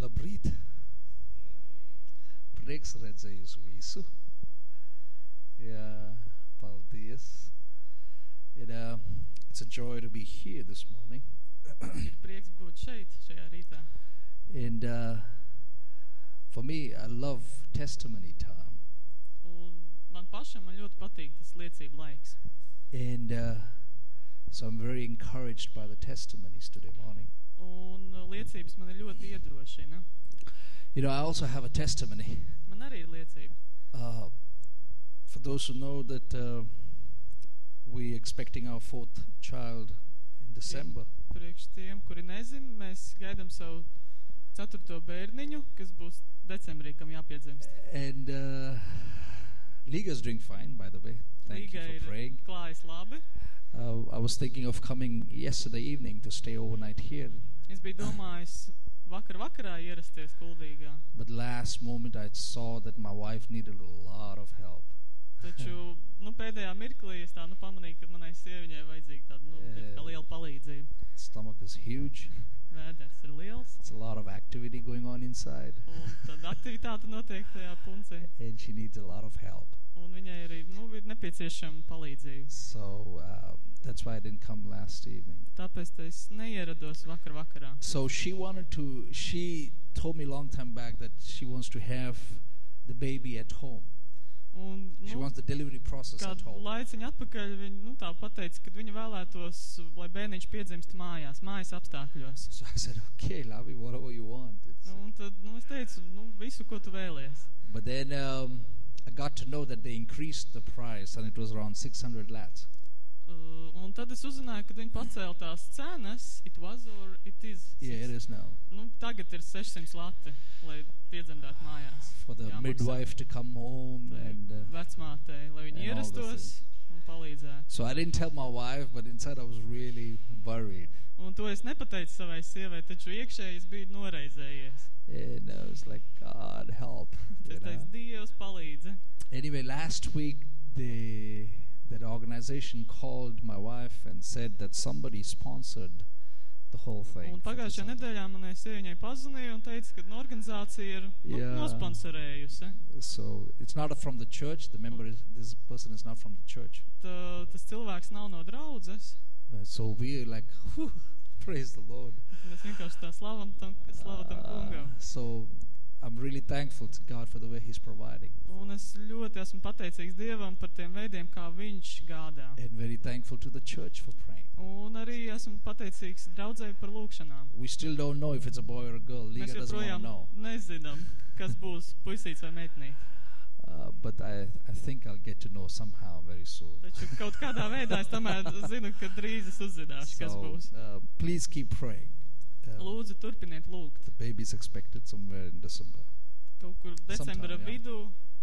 labrīt! Prieks redzēt jūs visu. Jā, paldies. It, uh, it's a joy to be here this morning. Ir prieks būt šeit šajā rītā. And uh, for me, I love testimony time. Un man pašam man ļoti patīk tas liecību laiks. And uh, so I'm very encouraged by the testimonies today morning. Un liecības man ir ļoti iedrošina. You know, I also have a testimony. Man arī ir liecība. Uh, for those who know that uh, we're expecting our fourth child in December. Priekš tiem, kuri nezin, mēs gaidām savu ceturto bērniņu, kas būs decembrī, kam jāpiedzimst. And uh, Liga's doing fine, by the way. Thank Līga you for praying. klājas labi. Uh, I was thinking of coming yesterday evening to stay overnight here. Es biju domājis vakar vakarā ierasties kuldīgā. But last moment I saw that my wife needed a lot of help. Taču, nu, pēdējā mirklī es tā, nu, pamanīju, ka manai sieviņai vajadzīga tāda, nu, Eh. kā liela palīdzība. Stomach is huge. Vēders ir liels, It's a lot of activity going on inside. un tad aktivitāte notiek tajā puncī. And she needs a lot of help. Un viņai arī, nu, ir nepieciešama palīdzība. So uh, that's why I didn't come last evening. Tāpēc tā es neierados vakar vakarā. So she wanted to, she told me a long time back that she wants to have the baby at home. Un, She nu, wants the delivery process at kādu home. laiciņu atpakaļ viņa, nu, tā pateica, ka viņa vēlētos, lai bērniņš piedzimst mājās, mājas apstākļos. So I said, okay, Lavi, whatever you want. It's, Nu, un tad, nu, es teicu, nu, visu, ko tu vēlies. But then um, I got to know that they increased the price and it was around 600 lats. Uh, un tad es uzzināju, ka viņi pacēla tās cenas, it was or it is. Yeah, it is now. Nu, tagad ir 600 lati, lai piedzemdētu mājās. For the Jāmaksā. midwife to come home Tai and... Uh, vecmātei, lai viņi and all the ierastos un palīdzētu. so I didn't tell my wife, but inside I was really worried. Un to es nepateicu savai sievai, taču iekšēji es biju noraizējies. And I was like, God, help. Es teicu, Dievs palīdzi. Anyway, last week the that organization called my wife and said that somebody sponsored the whole thing. Un pagājušajā nedēļā manai sieviņai pazvanīja un teica, ka nu, organizācija ir nu, Jā. nosponsorējusi. So it's not from the church. The member is this person is not from the church. Tā, tas cilvēks nav no draudzes. So we're like, whew, praise the Lord. Mēs vienkārši tā slavam tam, slavam tam kungam. Uh, so I'm really thankful to God for the way He's providing, Un es ļoti esmu pateicīgs Dievam par tiem veidiem, kā viņš gādā. and very thankful to the church for praying. Un arī esmu pateicīgs draudzēji par lūkšanām. We still don't know if it's a boy or a girl. Mēs doesn't want to know. nezinām, kas būs puisīts vai. Uh, but I, I think I'll get to know somehow very soon. Taču kaut kādā veidā es tomēr zinu, ka drīz es uzzināšu, kas So būs. uh, please keep praying. Uh, Lūdzu, turpiniet lūgt. the baby's expected somewhere in December. Kaut kur decembra Sometime, vidū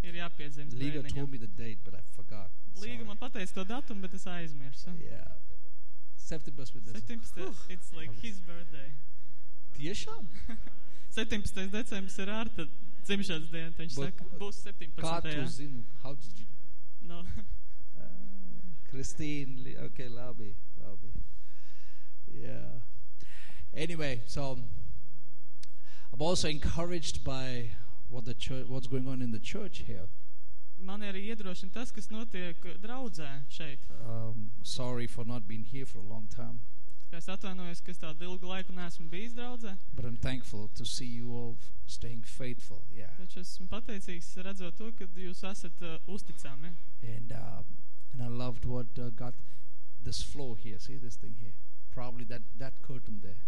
ir jāpiedzimst Liga told me the date, but I forgot. Līga man pateica to datumu, bet es aizmirsu. Yeah. September's with this. 17. It's like his birthday. Tiešām? 17. decembris ir ārta dzimšanas diena. Viņš Bet- saka, būs 17. Kā tu jā. zinu? How did you... No. Uh, Christine, okay, Labi, Labi. Yeah. Anyway, so I'm also encouraged by what the church, what's going on in the church here. Man arī iedrošina tas, kas notiek draudzē šeit. Um, sorry for not being here for a long time, es atvainojos, ka es tādu ilgu laiku neesmu bijis draudzē, but I'm thankful to see you all staying faithful. Yeah. taču esmu pateicīgs redzot to, ka jūs esat uh, uzticami. And um, and I loved what uh, got this flow here. See this thing here? Probably that that curtain there.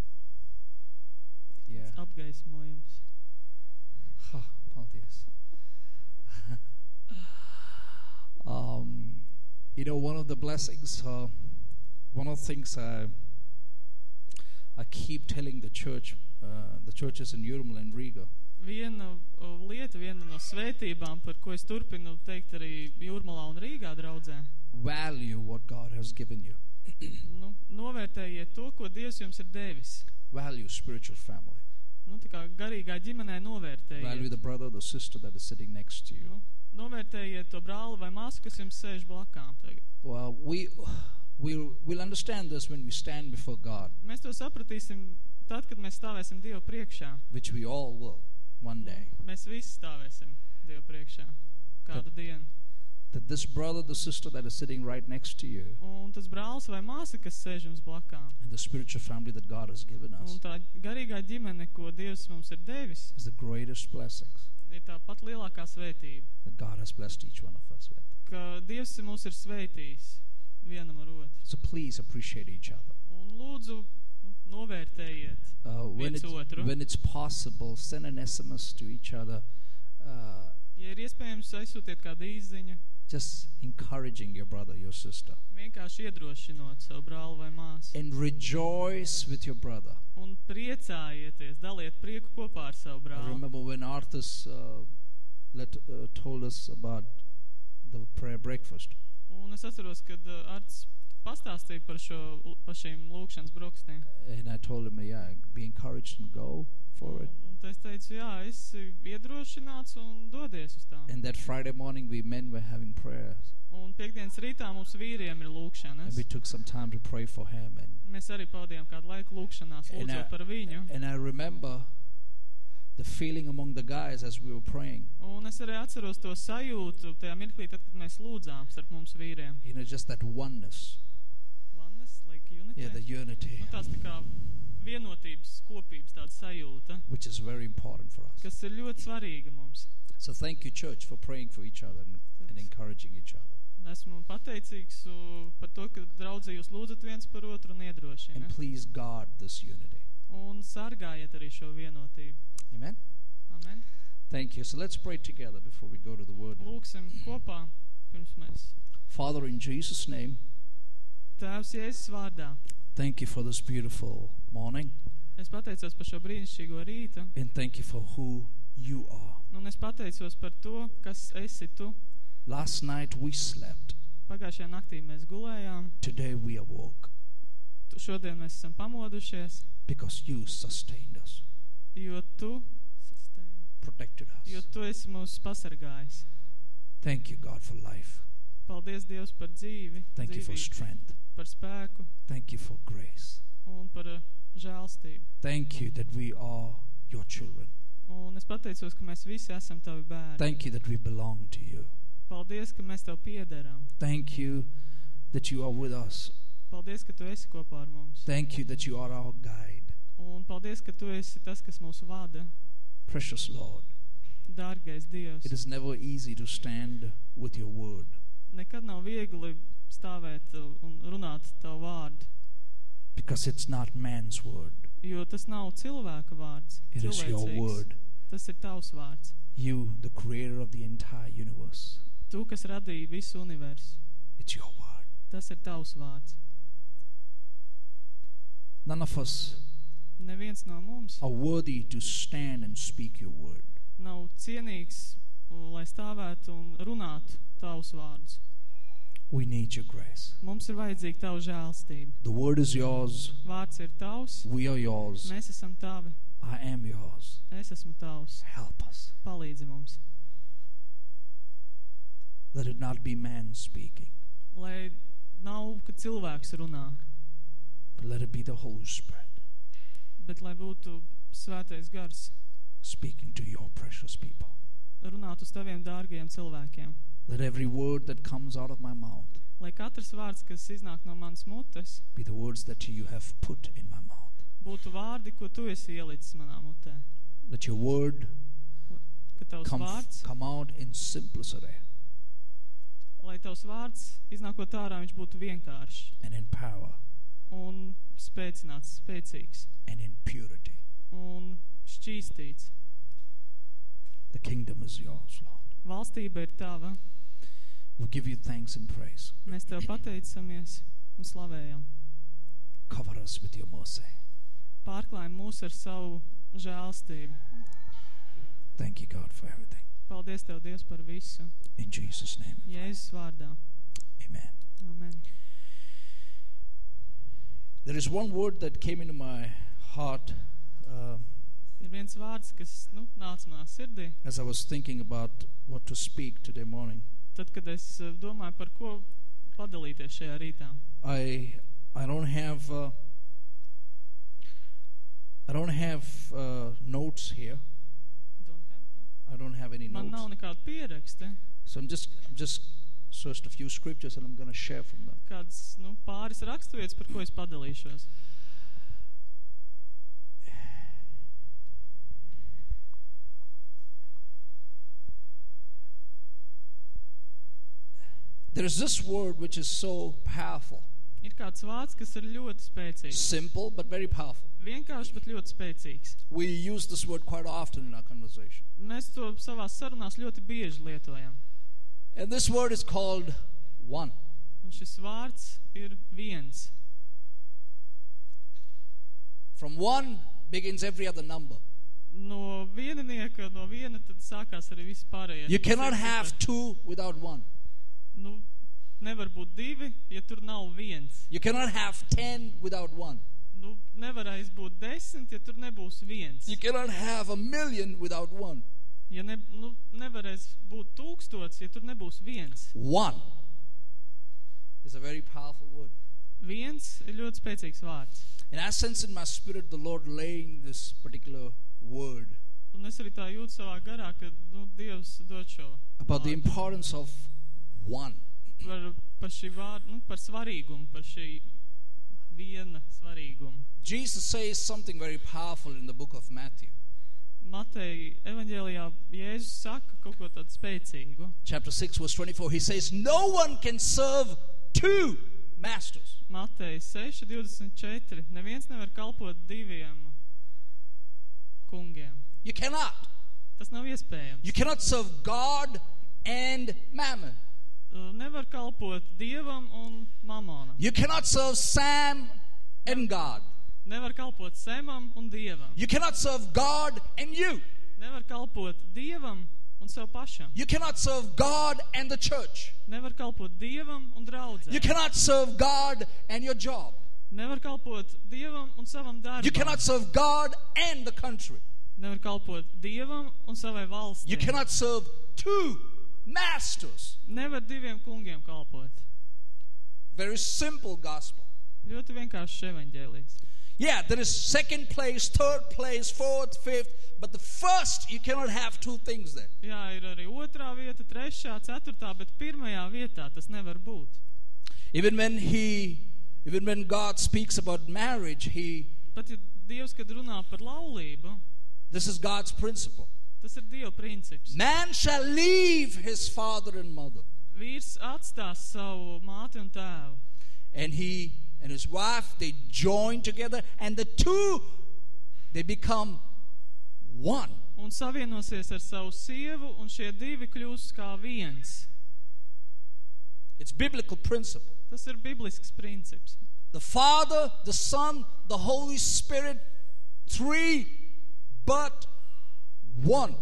Yeah. Apgaismojums. Ha, paldies. um, you know, one of the blessings, uh, one of the things I, I keep telling the church, uh, the churches in Urumla and Riga, Viena uh, lieta, viena no svētībām, par ko es turpinu teikt arī Jūrmalā un Rīgā draudzē. value what God has given you. Nu, novērtējiet to, ko Dievs jums ir devis. Value spiritual family. Nu, tā kā garīgā ģimenē Value the brother, the sister that is sitting next to you. Nu, novērtējiet to brāli vai māsu, kas jums sēž blakām tagad. Well, we we'll, we'll understand this when we stand before God. Mēs to sapratīsim tad, kad mēs stāvēsim Dievu priekšā, which we all will one day, mēs visi stāvēsim Dievu priekšā kādu dienu. that this brother, the sister that is sitting right next to you, Un tas brālis vai māsa, kas sēž jums blakām, and the spiritual family that God has given us un tā garīgā ģimene, ko Dievs mums ir devis, is the greatest blessings ir tā pat lielākā svētība, that God has blessed each one of us with. ka Dievs mūs ir svētījis vienam ar otru. So please appreciate each other. Un lūdzu, novērtējiet Uh, when, Viens it's, otru. when it's possible, send an SMS to each other, uh, Ja ir iespējams, aizsūtiet kādu īziņu, just encouraging your brother, your sister, vienkārši iedrošinot savu brāli vai māsu. and rejoice with your brother. Un priecājieties, daliet prieku kopā ar savu I remember when Arthur's uh, let, uh, told us about the prayer breakfast. Un es atceros, kad uh, Arts pastāstīja par, šo, par šīm lūkšanas. And I told him, yeah, be encouraged and go for it. Un, es teicu, jā, es iedrošināts un dodies uz tām. And that Friday morning, we men were having prayers. Un piekdienas rītā mums vīriem ir And lūkšanas. we took some time to pray for him. And, Mēs arī pavadījām kādu laiku lūkšanās, lūdzot par viņu. and I remember the feeling among the guys as we were praying. Un es arī atceros to sajūtu tajā mirklī, tad, kad mēs lūdzām starp mums vīriem. You know, just that oneness. Oneness, like unity. Yeah, the unity, nu, tās tā kā vienotības, kopības tāda sajūta, which is very important for us. kas ir ļoti svarīga mums. So thank you, church, for praying for each other and, and encouraging each other. Esmu pateicīgs uh, par to, ka draudzē jūs lūdzat viens par otru un And iedrošina. please guard this unity. Un sargājiet arī šo vienotību. Amen? Amen. Thank you. So let's pray together before we go to the word. Lūksim kopā, pirms mēs. Father, in Jesus' name, Tēvs Jēzus vārdā. thank you for this beautiful morning. Es pateicos par šo brīnišķīgo rītu. And thank you for who you are. Un es pateicos par to, kas esi tu. Last night we slept. Pagājušajā naktī mēs gulējām. Today we awoke Šodien mēs esam pamodušies, because you sustained us, jo tu, sustain, protected jo us. tu esi mūs pasargājis. Thank you, God, for life. Paldies Dievs par dzīvi, Thank you for dzīvību, strength. par spēku Thank you for grace. un par uh, žēlstību. Thank you that we are your children. Un es pateicos, ka mēs visi esam tavi bērni. Thank you that we belong to you. Paldies, ka mēs tev piederam. Thank you that you are with us. Paldies, ka tu esi kopā ar mums. Thank you that you are our guide. Un paldies, ka tu esi tas, kas mūs vada. Precious Lord, Dārgais Dievs, it is never easy to stand with your word. nekad nav viegli stāvēt uh, un runāt tavu vārdu, because it's not man's word. jo tas nav cilvēka vārds. It is your cilvēcīgs. word. Tas ir tavs vārds. You, the creator of the entire universe. Tu, kas radīji visu universu. It's your word. Tas ir tavs vārds. None of us Neviens no mums are worthy to stand and speak your word. nav cienīgs, uh, lai stāvētu un runātu tavus vārdus. We need your grace. Mums ir vajadzīga tava žēlstība. The word is yours. Vārds ir tavs, We are yours. mēs esam tavi, I am yours. es esmu tavs. Help us. Palīdzi mums, Let it not be man speaking, lai nav, ka cilvēks runā, but let it be the Holy Spirit bet lai būtu svētais gars, speaking to your precious people. runāt uz taviem dārgajiem cilvēkiem. Let every word that comes out of my mouth Lai katrs vārds, kas iznāk no manas mutes, be the words that you have put in my mouth. būtu vārdi, ko tu esi ielicis manā mutē. Let your word Ka tavs come, vārds, come out in simplicity lai tavs vārds, iznākot ārā, viņš būtu vienkāršs and in power un spēcināts, spēcīgs and in purity. un šķīstīts. The kingdom is yours, Lord. Valstība ir tava. We give you thanks and praise. Mēs tev pateicamies un slavējam. Cover us with your mercy. Pārklājam mūs ar savu žēlstību. Thank you, God, for everything. Paldies Tev, Dievs, par visu. In Jesus' name, we pray. Jēzus vārdā. amen. Amen. There is one word that came into my heart um, Ir viens vārds, kas nu, nāca manā sirdī, as I was thinking about what to speak today morning. tad, kad es eh, domāju, par ko padalīties šajā rītā. I I don't have uh, I don't have uh, notes here. Don't have, no? I don't have any Man nav notes. nekāda pieraksta. So I'm just I'm just searched a few scriptures and I'm going to share from them. Kāds, nu, pāris raksturvietas, par ko es padalīšos. There's this word which is so powerful, Ir kāds vārds, kas ir ļoti spēcīgs. simple but very powerful. Vienkārši, bet ļoti spēcīgs. We use this word quite often in our conversation. Mēs to savās sarunās ļoti bieži lietojam. And this word is called one. Un šis vārds ir viens. From one begins every other number. No vieninieka, no viena tad sākās arī viss pārējais. You cannot have two without one. Nu, nevar būt divi, ja tur nav viens. You cannot have ten without one. Nu, nevarēs būt desmit, ja tur nebūs viens. You cannot have a million without one. Ja ne, nu, nevarēs būt tūkstots, ja tur nebūs viens. One is a very powerful word. Viens ir ļoti spēcīgs vārds. And I sense in my spirit the Lord laying this particular word Un es arī tā jūtu savā garā, ka nu, Dievs dod šo about the vārdu. importance of one. par, par šī vārdu, nu, par svarīgumu, par šī viena svarīgumu. Jesus says something very powerful in the book of Matthew, Mateja evaņģēlijā Jēzus saka kaut ko tādu spēcīgu. chapter 6, verse 24. He says, No one can serve two masters. Mateja 6, 24. Neviens nevar kalpot diviem kungiem. You cannot. Tas nav iespējams. You cannot serve God and mammon. Uh, Nevar kalpot dievam un mamonam. You cannot serve Sam and God. Nevar kalpot semam un dievam. You cannot serve God and you. Nevar kalpot dievam un sev pašam. You cannot serve God and the church. Nevar kalpot dievam un draudzē. You cannot serve God and your job. Nevar kalpot dievam un savam darbam. You cannot serve God and the country. Nevar kalpot dievam un savai valstī. You cannot serve two masters. Nevar diviem kungiem kalpot. Very simple gospel. Ļoti vienkārši evaņģēlijs. Yeah, there is second place, third place, fourth, fifth, but the first, you cannot have two things there. Jā, ir arī otrā vieta, trešā, ceturtā, bet pirmajā vietā tas nevar būt. Even when he, even when God speaks about marriage, he, Pat ja Dievs, kad runā par laulību, this is God's principle. tas ir Dieva princips. Man shall leave his father and mother, Vīrs atstās savu māti un tēvu. and he and his wife they join together, and the two they become one. Un savienosies ar savu sievu, un šie divi kļūs kā viens. It's biblical principle. Tas ir biblisks princips. The Father, the Son, the Holy Spirit, three, but one.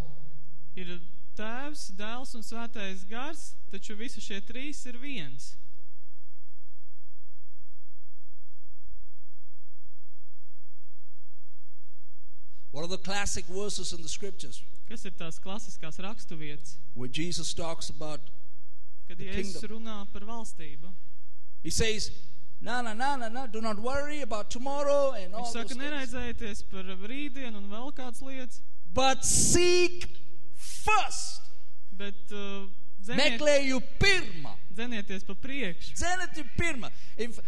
Ir tēvs, dēls un svētais gars, taču visi šie trīs ir viens. The classic verses in the scriptures Kas ir tās klasiskās raksturvietas, where Jesus talks about? kad The Jēzus kingdom. runā par valstību? He says, "No, no, no, no, no. Do not worry about tomorrow and all Viņš those saka, things. neraizējieties par rītdienu un vēl kādas lietas, But seek first. bet uh, dzeniet, Meklēju pirmā. dzenieties pa priekšu. Dzeniet pirmā. If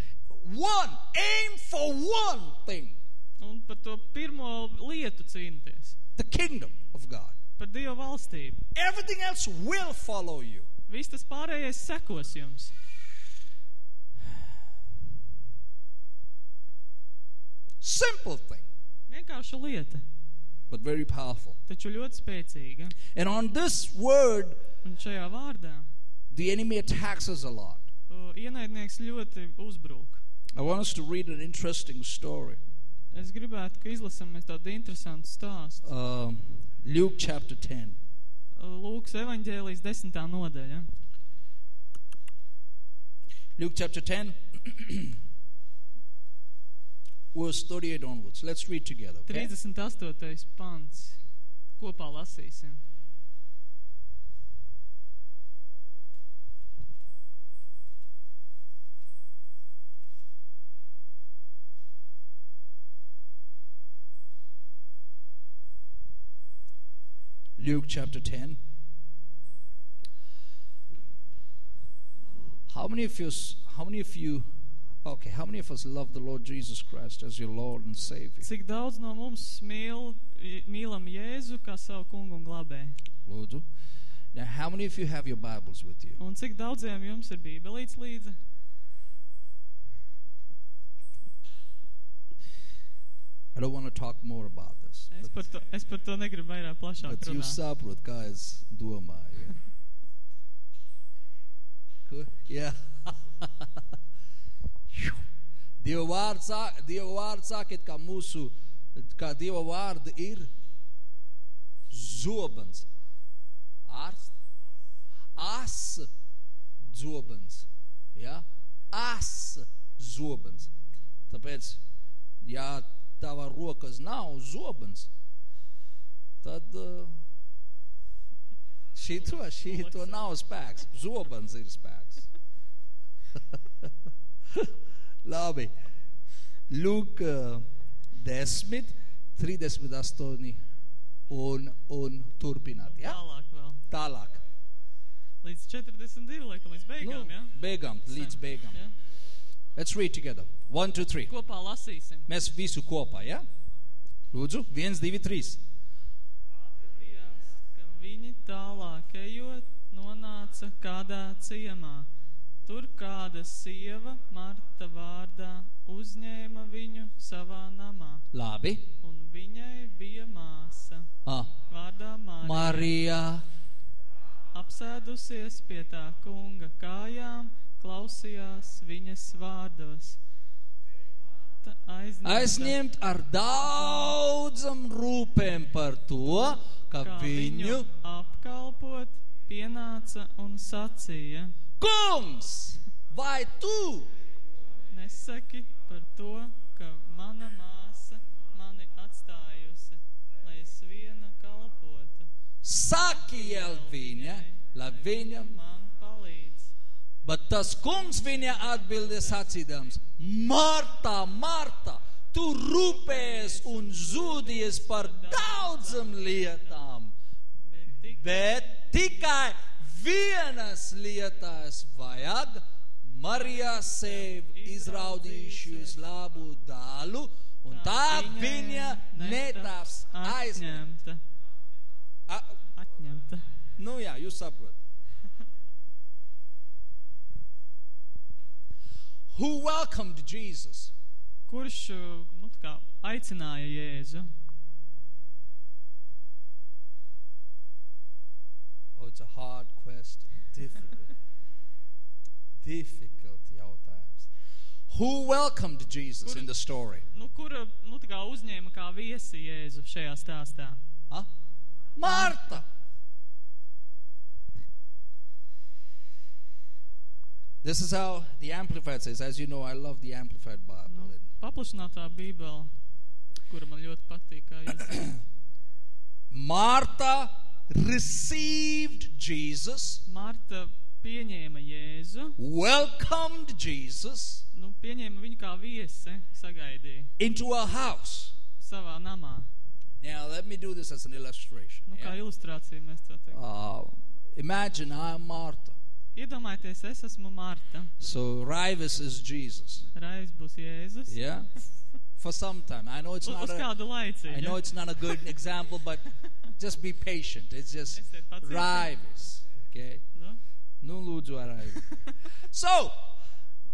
one, aim for one thing. Un par to pirmo lietu cīnīties. The kingdom of God. Par Dieva valstību. Everything else will follow you. Viss tas pārējais sekos jums. Simple thing, Vienkārša lieta, but very powerful. taču ļoti spēcīga. And on this word, Un šajā vārdā the enemy attacks us a lot. ienaidnieks ļoti uzbrūk. I want us to read an interesting story. Es gribētu, ka izlasam mēs tādu interesantu stāstu. Um, Luke chapter 10. Lūks evaņģēlijas desmitā nodaļa. Luke chapter 10, verse 38 onwards. Let's read together. Okay? 38. pants. Kopā lasīsim. Luke chapter 10. How many of you, how many of you, okay, how many of us love the Lord Jesus Christ as your Lord and Savior? Cik daudz no mums mīl, mīlam Jēzu kā savu kungu un? Lūdzu. Now, how many of you have your Bibles with you? Un cik daudziem jums ir bībelīts līdzi? I don't want to talk more about this. Es par to, es par to negribu vairāk plašāk Bet jūs runāt. saprotat, kā es domāju. Ko? Jā. Dieva vārds, sā- Dieva vārds sakiet, kā mūsu, kā Dieva vārda ir zobens. Ārsts. As zobens. Ja? As zobens. Tāpēc, ja tava rokas nav zobens, tad uh, šito, šito nav spēks. Zobens ir spēks. Labi. Lūk, uh, 10, 38 un, un turpināt. Ja? Tālāk vēl. Tālāk. Līdz 42, laikam, līdz beigām, Nu, ja? beigām, līdz beigām. ja? Let's read together. One, two, three. Kopā lasīsim. Mēs visu kopā, ja? Lūdzu, viens, divi, trīs. Atgadījās, ka viņi tālāk ejot, nonāca kādā ciemā. Tur kāda sieva, Marta vārdā, uzņēma viņu savā namā, Labi. un viņai bija māsa, Ah, vārdā Marija, Marija. apsēdusies pie tā kunga kājām, klausījās viņas vārdos. Ta aizņemta, Aizņemt ar daudzam rūpēm par to, ka kā viņu apkalpot, pienāca un sacīja. kungs vai tu Nesaki par to, ka mana māsa mani atstājusi, lai es viena kalpotu. saki jau viņa, lai viņa, palīdz. Bet tas kungs viņa atbildēja sacīdams, Marta, Marta, tu rūpējies un zūdies par daudzam lietām, Bet tik bet tikai vienas lietas vajag. Marija sev izraudījušas labu dalu, un tā viņa netaps aizņemta. Atņemta. Nu jā, jūs saprotat. Who welcomed Jesus? Kurš eh, nu, tā kā, aicināja Jēzu? Oh, it's a hard question. Difficult. Difficult jautājums. Who welcomed Jesus in the story? Nu, kura eh, nu, tā kā, uzņēma kā viesi Jēzu šajā stāstā? Huh? Marta. This is how the Amplified says. As you know, I love the Amplified Bible. Nu, And paplašinātā bībele, kura man ļoti patīk, kā jūs zināt. Martha received Jesus, Marta pieņēma Jēzu, welcomed Jesus nu, pieņēma viņu kā viesi, sagaidīja into her house. savā namā. Now, let me do this as an illustration. Nu, kā yeah? ilustrācija mēs to teiktu. Uh, imagine I'm Martha. Iedomājieties, es esmu Marta, So Rivis is Jesus. Raivis būs Jēzus. Yeah? For some time. I know it's not a, laiciņu. I know it's not a good example, but just be patient. It's just. Rivis. Okay? Nu, Nu, lūdzu, ar Rivis. So,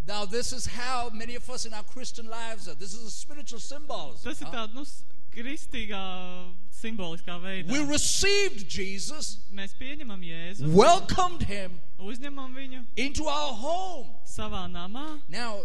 now this is how many of us in our Christian lives are. This is a spiritual symbolism. tas ir tāds, nu, kristīgā, simboliskā veidā. We received Jesus, Mēs pieņemam Jēzu, welcomed him uzņemam viņu into our home. savā namā, Now,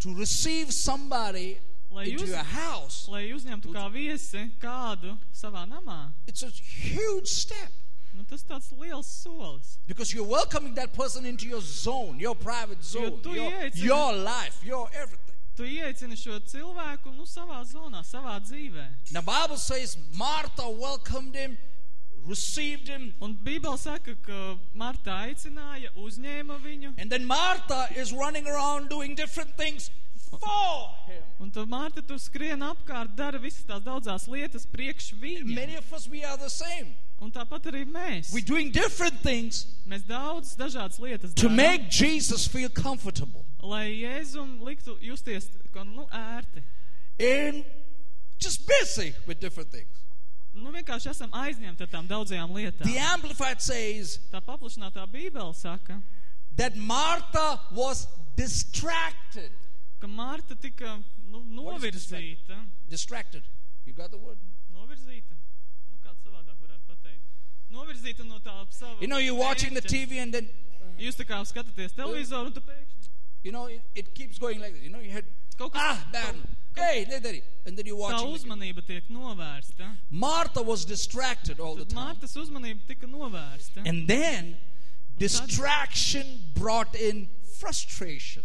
to receive somebody Lai into jūs- your house, lai uzņemtu kā viesi kādu savā namā. it's a huge step Nu, tas tāds liels solis. because you're welcoming that person into your zone, your private zone, tu your, your life, your everything. Tu ieicini šo cilvēku nu, savā zonā, savā dzīvē. Now, Bible says Martha welcomed him, received him, Un Bībele saka, ka Marta aicināja, uzņēma viņu, and then Martha is running around doing different things for him. Un tad Mārta tu skrien apkārt, dara visas tās daudzās lietas priekš viņa. Many of us, we are the same. Un tāpat arī mēs. We're doing different things Mēs daudz dažādas lietas to darām, make Jesus feel comfortable. lai Jēzum liktu justies nu, ērti. And just busy with different things. Nu, vienkārši esam aizņemti ar tām daudzajām lietām. The Amplified says Tā paplašinātā bībele saka, that Martha was distracted. ka Mārta tika nu, What is novirzīta. Distracted. You got the word? Novirzīta. Novirzīta no tā sava. You know, you're watching the. TV and then, Jūs tā kā skatāties televizoru un tu pēkšņi you know, it, it keeps going like this. You know, you had, Kaut kas- ah, bad. Hey. And then you're tā watching. the- uzmanība tiek novērsta. Martha was distracted all the time. Mārtas uzmanība tika novērsta. And then distraction brought in frustration.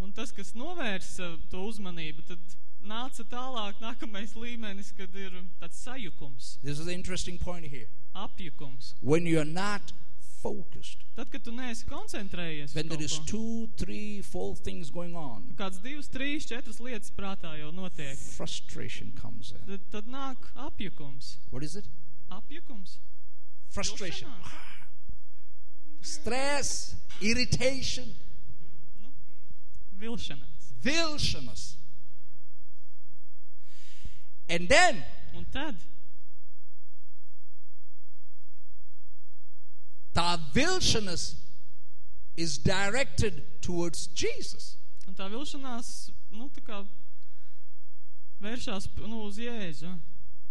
Un tas, kas novērsa to uzmanību, tad nāca tālāk nākamais līmenis, kad ir tāds sajukums, This is the interesting point here. Apjukums. When you're not focused, Tad, kad tu neesi koncentrējies, uz when there kaut is ko, two, three, four things going on, kāds divas, trīs, četras lietas prātā jau notiek, frustration comes in. tad, tad nāk apjukums. What is it? Apjukums. Frustration. Vilšanās. Stress, irritation, Nu, vilšanās. vilšanās. And then Un tad vilšanās is directed towards Jesus. un tā vilšanās, nu, tā kā vēršās nu, uz Jēzu.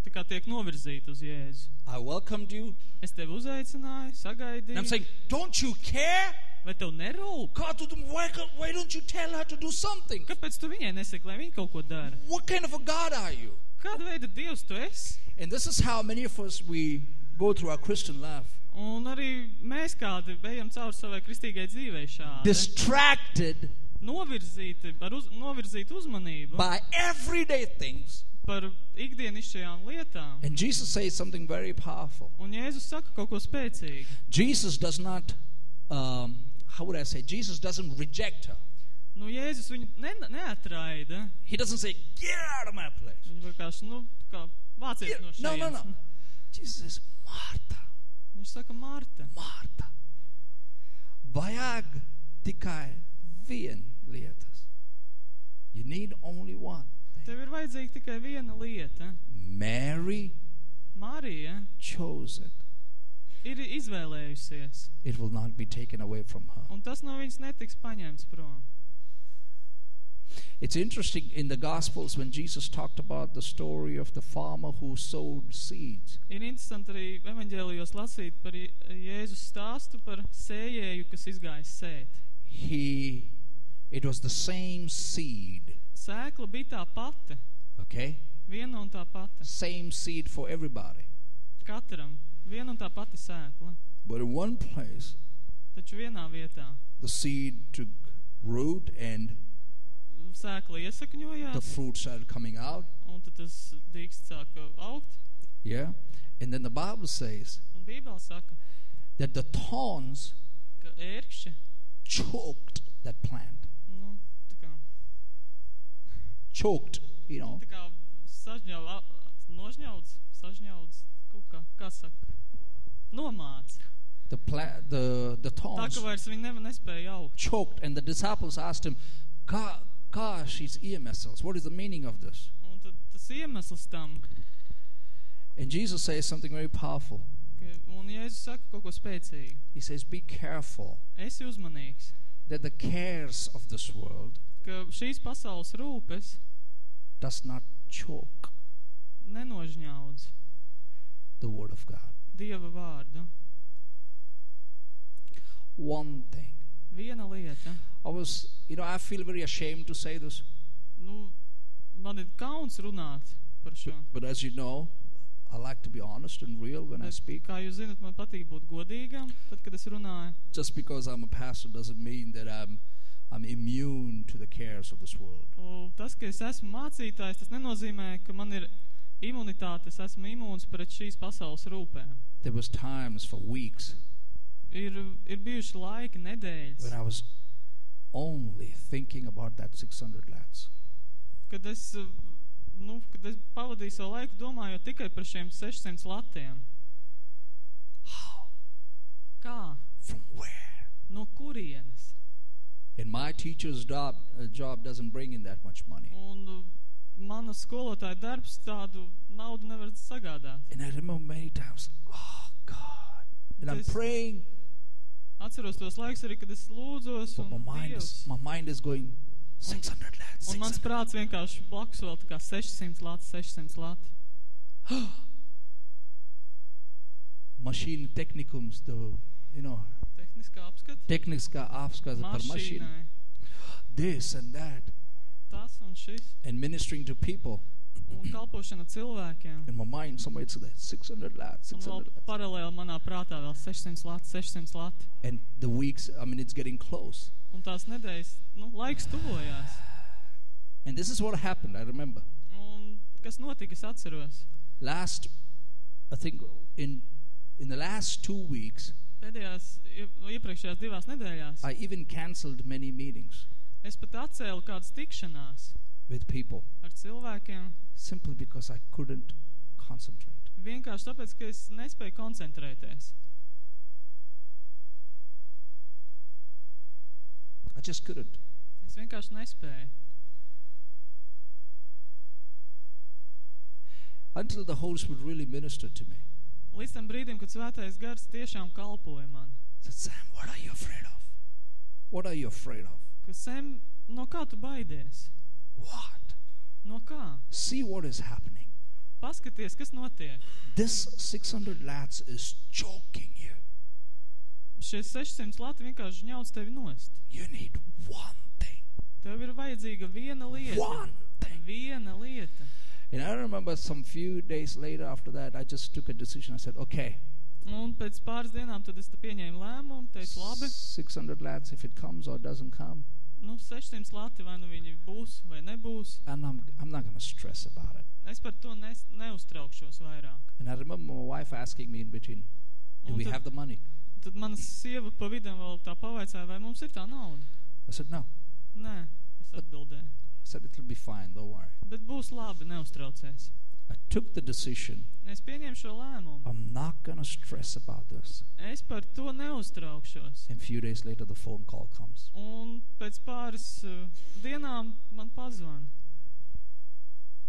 Tā kā tiek novirzīta uz Jēzu. I welcomed you. Es tevi uzaicināju, And I'm saying, don't you care? Vai tev nerūp? To them, why, why don't you tell her to do something? Kāpēc tu viņai nesaki, lai viņa kaut ko dara? What kind of a God are you? Kāda veida dievs tu esi? And this is how many of us we go through our Christian life. Un arī mēs kādi ejam cauri savai kristīgai dzīvei šādi. Distracted Novirzīti, ar uz, novirzīt uzmanību by everyday things. par ikdienišķajām lietām. And Jesus says something very powerful. Un Jēzus saka kaut ko spēcīgu. Jesus does not, um, how would I say, Jesus doesn't reject her. Nu, Jēzus viņu ne, neatraida. He doesn't say, get out of my place. Viņš vienkārši, nu, kā vācies Get- no no, šejienes. no, no. Jesus says, Martha, Viņš saka, Marta, Martha, vajag tikai vien lietas. You need only one thing. tev ir vajadzīga tikai viena lieta. Mary Marija chose it. ir izvēlējusies, It will not be taken away from her. un tas no viņas netiks paņemts prom. It's interesting in the Gospels when Jesus talked about the story of the farmer who sowed seeds. Ir interesanti arī evaņģēlijos lasīt par Jēzus stāstu par sējēju, kas izgāja sēt. He, it was the same seed, Sēkla bija tā pati, okay? viena un tā pati. Same seed for everybody. Katram viena un tā pati sēkla. But in one place, Taču vienā vietā the seed took root and sēkla the fruits are coming out. un tad tas dīksts sāka augt. Yeah? And then the Bible says Un Bībele saka, that the thorns ka ērkšķi, choked that plant. nu, tā kā, Choked, you know. tā kā sažņau, a- nožņauds, sažņauds, kaut kā, kā saka, nomāc. The, pla- the, the Tā thorns ka vairs viņi nevar nespēja augt. choked. And the disciples asked him, "Ga- She's ear muscles. What is the meaning of this? Un tad tas iemesls tam, And Jesus says something very powerful. ka, un Jēzus saka kaut ko spēcīgu. He says, Be careful Esi uzmanīgs, that the cares of this world ka šīs pasaules rūpes does not choke nenožņaudz the word of God. Dieva vārdu. One thing. Viena lieta. I was, you know, I feel very ashamed to say this, Nu, man ir kauns runāt par šo. but as you know, I like to be honest and real when I speak. kā jūs zinat, man patīk būt godīgam, tad, kad es runāju. Just because I'm a pastor doesn't mean that I'm I'm immune to the cares of this world. Un tas, ka es esmu mācītājs, tas nenozīmē, ka man ir imunitāte, es esmu imūns pret šīs pasaules rūpēm. There was times for weeks Ir, ir bijuši laiki, nedēļas, when I was only thinking about that 600 lads. Kad es, uh, nu, kad es pavadīju savu laiku domājot tikai par šiem 600 latiem. How? Kā? From where? No kurienes? And my teacher's job, uh, job doesn't bring in that much money. Un uh, mana skolotāja darbs tādu naudu nevar sagādāt. And I remember many times, oh God. And I'm This- praying, Atceros tos laiks arī, kad es lūdzos but my mind is, Dievs. my mind is going, 600 lads, Un mans 600. prāts vienkārši blakus vēl tā kā 600 lati, 600 lati. Machine technicums, the, you know, Tehniskā apskata. tehniska apskata par mašīnu. Mašīnai. This and that. Tas un šis. And ministering to people. Un kalpošana cilvēkiem. In my mind, somebody said, 600 lads, Un vēl 600 lads. paralēli manā prātā vēl 600 lati, 600 lati. And the weeks, I mean, it's getting close. Un tās nedēļas, nu, laiks tuvojās. And this is what happened, I remember. Un kas notika, es atceros. Last, I think, in, in the last two weeks, Pēdējās, ie- iepriekšējās divās nedēļās I even canceled many meetings es pat atcēlu kādas tikšanās with people ar cilvēkiem, simply because I couldn't concentrate. vienkārši tāpēc, ka es nespēju koncentrēties. I just couldn't. Es vienkārši nespēju. Until the Holy Spirit really ministered to me. Līdz tam brīdim, kad svētais gars tiešām kalpoja man. Said, Sam, what are you afraid of? What are you afraid of? Ka Sem, no kā tu baidies? What? No kā? See what is happening. Paskaties, kas notiek. This 600 lads is choking you. Šie 600 lati vienkārši ņauc tevi nost. You need one thing. Tev ir vajadzīga viena lieta. One thing. Viena lieta. And I remember some few days later after that, I just took a decision. I said, okay, Un pēc pāris dienām tad es te pieņēmu lēmumu, teicu, labi, 600 lads, if it comes or doesn't come, nu 600 lati vai nu viņi būs vai nebūs. and I'm, I'm not going to stress about it. Es par to ne, neuztraukšos vairāk. And I remember my wife asking me in between, do Un we tad- have the money? Tad mana sieva pa vidam vēl tā pavaicāja, vai mums ir tā nauda. I said, no. Nē, es atbildēju. I said, it'll be fine, don't worry. Bet būs labi, neuztraucies. I took the decision. Es pieņemu šo lēmumu. I'm not going to stress about this. Es par to neuztraukšos. And a few days later, the phone call comes. Un pēc pāris uh, dienām man pazvan.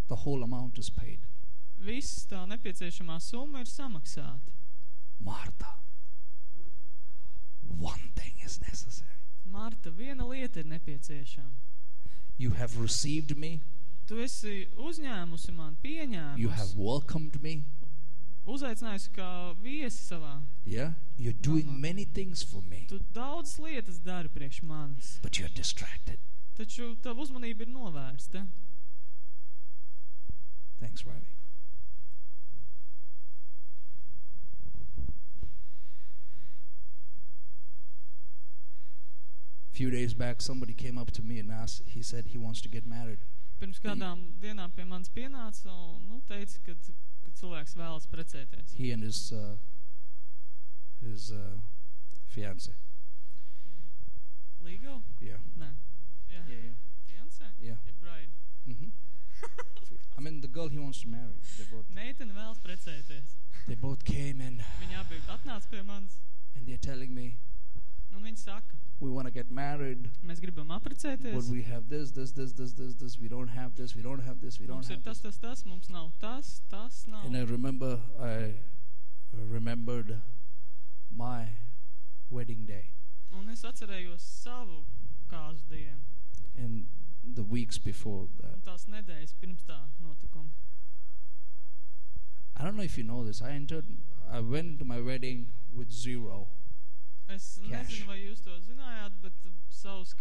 The whole amount is paid. Viss tā nepieciešamā summa ir samaksāta. Martha, one thing is necessary. Marta, viena lieta ir nepieciešama. You have received me. Tu esi uzņēmusi man, You have pieņēmusi, welcomed me. uzaicinājusi kā viesi savā. Yeah. You're doing many things for me, Tu daudz lietas dari priekš manis, but you're distracted. taču tava uzmanība ir novērsta. Thanks, Ravi. few days back, somebody came up to me and asked, he said he wants to get married. Pirms kādām dienām pie manis pienāca un nu, teica, ka, ka cilvēks vēlas precēties. He and his, uh, his uh, fiance. Legal? Yeah. Nē. Jā. Yeah, yeah. Fiancē? Yeah. Ja bride. hmm I mean, the girl he wants to marry. They both, Meitene vēlas precēties. they both came in Viņa abi atnāca pie manis and they're telling me, un viņa saka, we want to get married, mēs gribam but we have this, this, this, this, this, this. We don't have this. We don't have this. We don't Mums ir have tas, tas, tas, mums nav tas, tas nav. And I remember, I remembered my wedding day Un es atcerējos savu kāzu dienu and the weeks before that. un tās nedēļas pirms tā notikuma. I don't know if you know this. I entered, I went to my wedding with zero. Es Cash. nezinu, vai jūs to zinājāt, bet uh, savus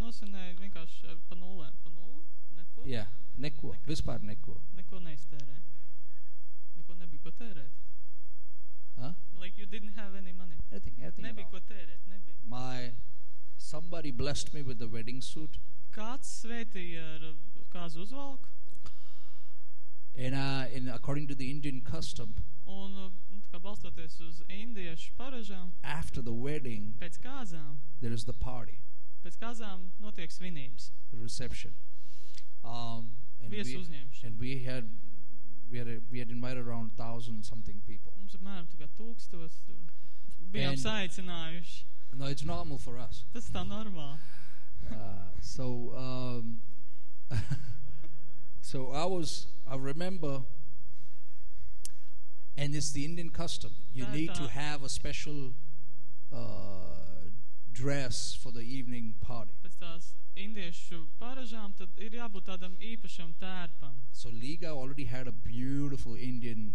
nosinēju vienkārši ar pa nulēm. Pa nulli? Neko? Yeah, neko, vispār neko. Neko neiztērēju. Neko nebija ko tērēt. Huh? Like you didn't have any money. Anything at Nebija ko tērēt, nebija. My, somebody blessed me with the wedding suit. Kāds svētīja ar uh, kāzu uzvalku And, uh, and according to the Indian custom, un kā balstoties uz indiešu paražām, after the wedding, pēc kāzām there is the party. Pēc kāzām notiek svinības, the reception. Um, and, viesu we, uzņemšana. and we had we had we had invited around thousand something people. Mums apmēram tā kā tūkstos bijām saicinājuši. No, it's normal for us. Tas tā normāli. Uh, so um, so I was I remember, and it's the Indian custom. You need to have a special uh, dress for the evening party. Pēc tās indiešu paražām tad ir jābūt tādam īpašam tērpam. So Liga already had a beautiful Indian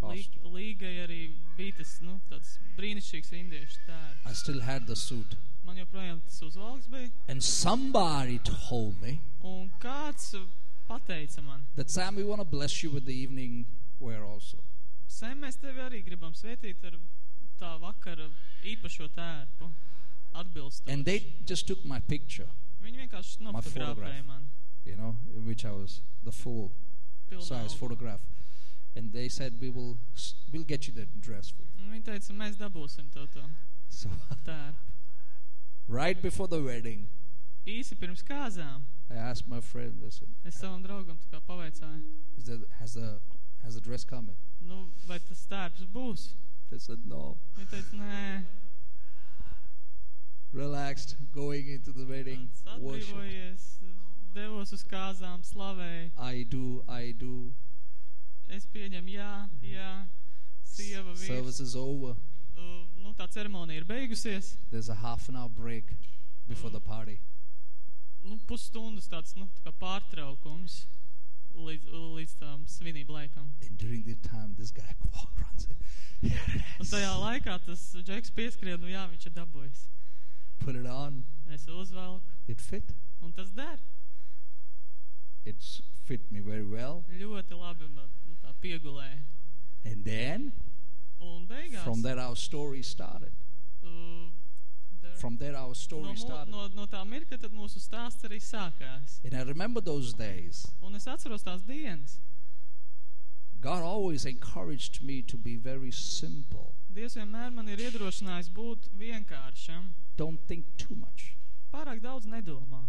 costume. Līgai arī bija tas, nu, tāds brīnišķīgs indiešu tērps. I still had the suit. Man joprojām tas uzvalks bija. And somebody told me Un kāds pateica man, that Sam, we want to bless you with the evening wear also. Sem, mēs tevi arī gribam svētīt ar tā vakara īpašo tērpu. Atbilstoši. And they just took my picture, Viņi vienkārši My nofotografēja photograph. man. you know, in which I was the full Pilnā size albumā. photograph. And they said, we will, s- we'll get you that dress for you. Un Viņi teica, mēs dabūsim tev to So tērpu. right before the wedding, Īsi pirms kāzām I asked my friend, I said, es savam draugam tā kā pavaicāju, Is there, has the, has the dress come in? Nu, vai tas tērps būs? They said, no. Viņi teica, nē, Relaxed, going into the wedding, tāds worship. atbrīvojies, devos uz kāzām, slavēju. I do, I do. Es pieņemu, jā, jā, sieva, vīrs. Service is over. Uh, nu, tā ceremonija ir beigusies. There's a half an hour break before the party. Nu, pusstundas tāds, nu, tā kā pārtraukums līdz, līdz tām svinību laikam. And during the time, this guy runs in. Here it Un is. tajā laikā tas džeks pieskrien, nu jā, viņš ir dabūjis. Put it on. Es uzvelku, It fit. un tas der. It fit me very well. Ļoti labi man nu, tā piegulēja. And then, Un beigās, from there, our story started. uh, der- From there, our no, story mu- started. no, no tā mirka tad mūsu stāsts arī sākās. And I remember those days. Un es atceros tās dienas. God always encouraged me to be very simple. Dievs vienmēr man ir iedrošinājis būt vienkāršam. Don't think too much. Pārāk daudz nedomā.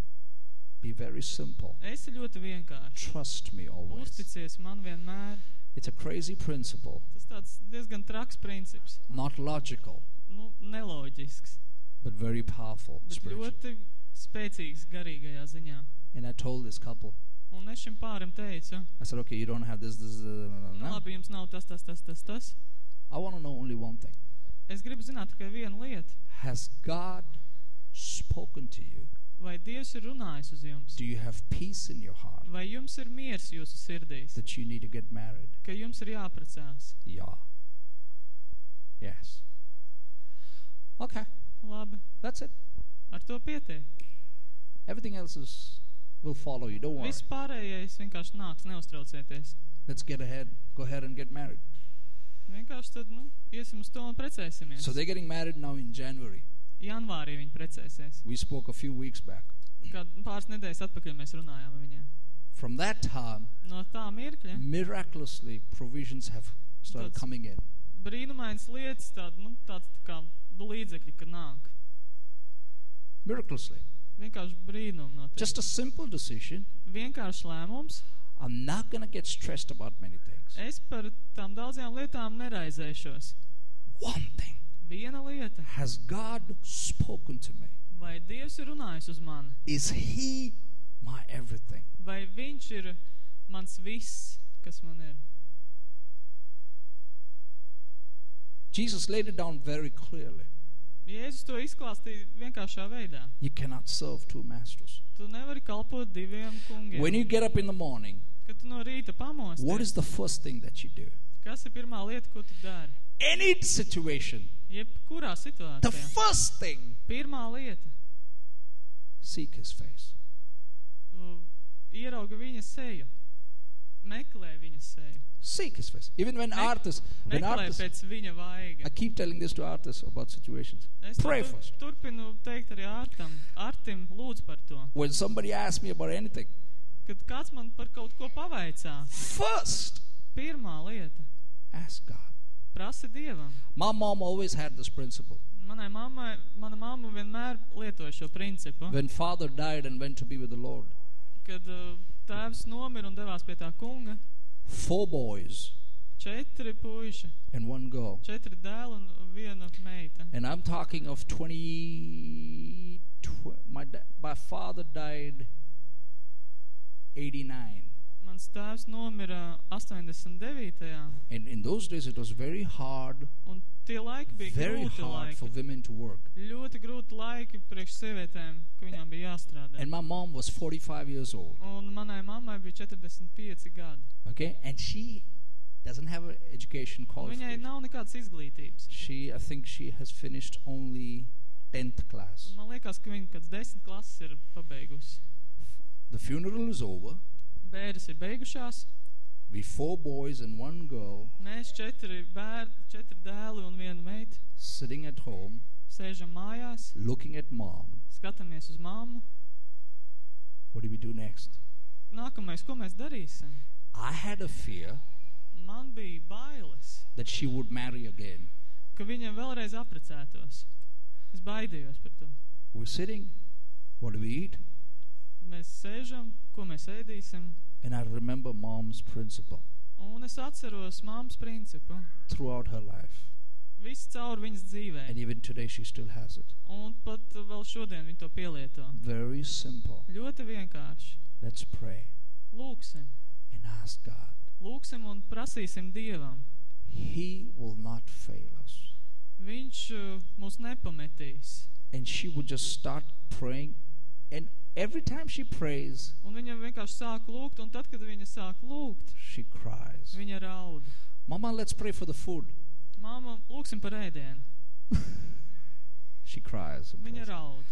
Be very simple. Esi ļoti vienkāršs. Trust me always. Uzticies man vienmēr. It's a crazy principle, Tas tāds diezgan traks princips. not logical, Nu, neloģisks, but very powerful bet spiritually. ļoti spēcīgs garīgajā ziņā. And I told this couple, Un es šim pārim teicu, I said, okay, you don't have this, this, this, nu, this. labi, jums nav tas, tas, tas, tas, tas. I want to know only one thing. Es gribu zināt tikai vienu lietu. Has God spoken to you? Vai Dievs ir runājis uz jums? Do you have peace in your heart Vai jums ir miers jūsu sirdīs? that you need to get married? Ka jums ir jāprecās? Yeah. Yes. Okay, Labi, that's it. ar to pietiek. Everything else is will follow you. Don't worry. Viss pārējais vienkārši nāks, neuztraucieties. Let's get ahead. Go ahead and get married. Vienkārši tad, nu, iesim uz to un precēsimies. So they're getting married now in January. Janvārī viņi precēsies. We spoke a few weeks back. Kad pāris nedēļas atpakaļ mēs runājām ar viņiem. From that time, No tā mirkļa miraculously provisions have started coming in. Brīnumains lietas, tād, nu, tāds tā kā nu, līdzekļi, ka nāk. Miraculously. Vienkārši brīnum notiek. Just a simple decision. Vienkārši lēmums. I'm not going to get stressed about many things. Es par tām daudzajām lietām neraizēšos. One thing. Viena lieta. Has God spoken to me? Vai Dievs ir runājis uz mani? Is He my everything? Vai viņš ir mans viss, kas man ir? Jesus laid it down very clearly. Jēzus to izklāstīja vienkāršā veidā. You cannot serve two masters. Tu nevari kalpot diviem kungiem. When you get up in the morning, Kad tu no rīta pamosties, what is the first thing that you do? kas ir pirmā lieta, ko tu dari? Any situation, Jebkurā the situācijā. first thing, Pirmā lieta seek His face. uh, ierauga viņa seju. Meklē viņa seju. Seek His face. Even when Mek- artists, when Meklē artists, pēc viņa vaiga. I keep telling this to artists about situations. Es Pray to first. tur, turpinu teikt arī Artam. Artim lūdz par to. When somebody asks me about anything, Kad kāds man par kaut ko pavaicā, first pirmā lieta ask God. - prasi Dievam. My mom always had this principle. Manai mammai, mana mamma vienmēr lietoja šo principu, When father died and went to be with the Lord, kad uh, tēvs nomira un devās pie tā kunga, four boys četri puiši, and one girl. četri dēli un viena meita. And I'm talking of 20. Tw- my, my father died 89. Mans tēvs nomira 89. And in those days, it was very hard, Un tie laiki bija very grūti hard for women to work. Ļoti grūti laiki priekš sievietēm, ka viņām bija jāstrādā. And my mom was 45 years old. Un manai mammai bija 45 gadi. Okay? And she doesn't have an education Un viņai qualification. nav nekādas izglītības. She, I think she has finished only 10th class. Man liekas, ka viņa kāds desmit klases ir pabeigusi. The funeral is over. Bēres ir beigušās. We four boys and one girl Mēs četri bērni, četri dēli un viena meita sitting at home, sēžam mājās, looking at mom. skatāmies uz mammu. What do we do next? Nākamais, ko mēs darīsim? I had a fear Man bija bailes, that she would marry again. ka viņa vēlreiz apprecētos. Es baidījos par to. We're sitting, what do we eat? Mēs sēžam, ko mēs ēdīsim. And I remember mom's principle Un es atceros māmas principu. throughout her life. Viss caur viņas dzīvē. And even today, she still has it. Un pat vēl šodien viņa to pielieto. Very simple. Ļoti vienkārši. Let's pray Lūksim. and ask God. Lūksim un prasīsim Dievam. He will not fail us. Viņš uh, mūs nepametīs. And she would just start praying. And every time she prays, Un viņa vienkārši sāk lūgt, un tad, kad viņa sāk lūgt, she cries. viņa raud. Mama, let's pray for the food. Māma, lūksim par ēdienu. She cries. and Viņa prays. raud.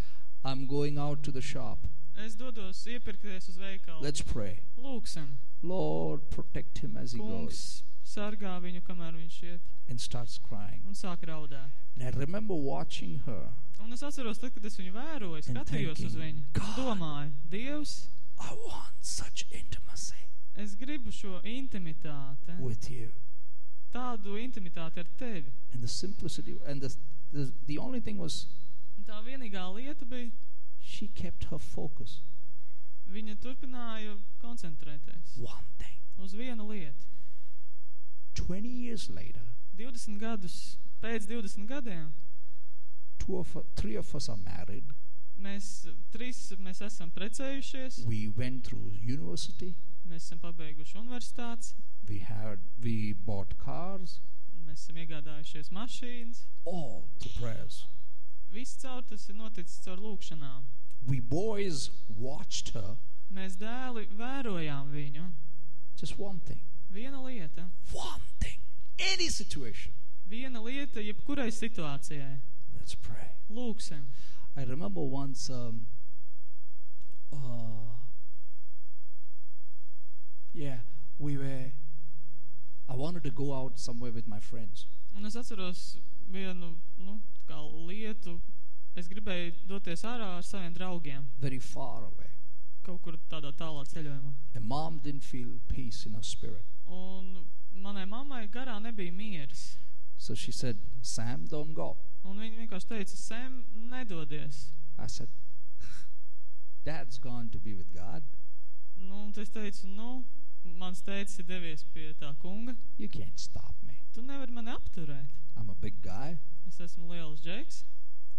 I'm going out to the shop. Es dodos iepirkties uz veikalu. Let's pray. Lūksim. Lord, protect him as he goes. Kungs sargā viņu, kamēr viņš iet, And starts crying. un sāk raudāt. And I remember watching her. Un es atceros, tad, kad es viņu vēroju, And skatījos uz thinking, viņu, God. domāju, Dievs, I want such intimacy es gribu šo intimitāti, with you. tādu intimitāti ar tevi. And the simplicity, and the, the, the only thing was Un tā vienīgā lieta bija, she kept her focus. viņa turpināja koncentrēties One thing. uz vienu lietu. 20 years later, 20 gadus, pēc 20 gadiem, two of, three of us are married. mēs trīs, mēs esam precējušies, We went through university. mēs esam pabeiguši universitātes, We had, we bought cars. mēs esam iegādājušies mašīnas. All to prayers. Viss caur tas ir noticis caur lūkšanām. We boys watched her. Mēs dēli vērojām viņu. Just one thing. Viena lieta, One thing. Any situation. viena lieta jebkurai situācijai. Let's pray. Lūksim. I remember once um, uh, yeah, we were I wanted to go out somewhere with my friends. Un es atceros vienu, nu, kā lietu. Es gribēju doties ārā ar saviem draugiem, Very far away. kaut kur tādā tālā ceļojumā. And mom didn't feel peace in her spirit. Un manai mammai garā nebija miers. So she said, Sam, don't go. Un viņa vienkārši teica, Sem, nedodies. I said, Dad's gone to be with God. Nu, un es teicu, nu, mans teicis ir devies pie tā kunga. You can't stop me. Tu nevari mani apturēt. I'm a big guy. Es esmu liels džeks.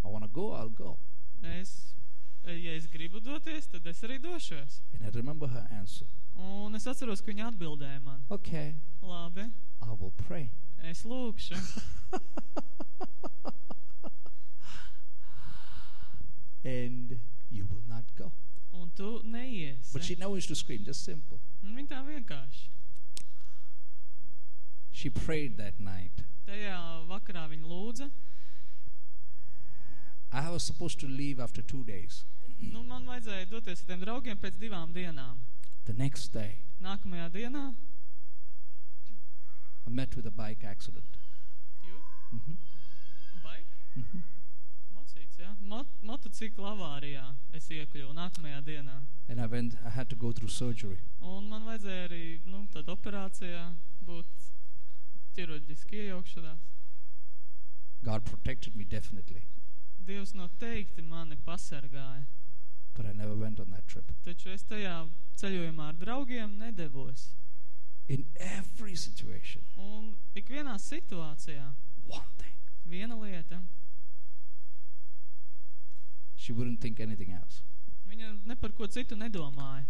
I want to go, I'll go. Es, ja es gribu doties, tad es arī došos. And I remember her answer. Un es atceros, ka viņa atbildēja man. Okay, Labi, I will pray. es lūkšu. And you will not go. Un tu neiesi. But she never used to scream, just simple. Un viņa tā vienkārši. She prayed that night. Tajā vakarā viņa lūdza. I was supposed to leave after two days. Nu, man vajadzēja doties ar tiem draugiem pēc divām dienām. The next day, Nākamajā dienā. I met with a bike accident. Jū? hmm Baik? hmm Mocīts, jā? Mot, motocikla avārijā es iekļuvu nākamajā dienā. And I went, I had to go through surgery. Un man vajadzēja arī, nu, tad operācijā būt ķirurģiski iejaukšanās. God protected me definitely, Dievs noteikti mani pasargāja. But I never went on that trip. Taču es tajā ceļojumā ar draugiem nedevos. In every situation, Un ikvienā situācijā one thing. viena lieta, She wouldn't think anything else. viņa ne par ko citu nedomāja.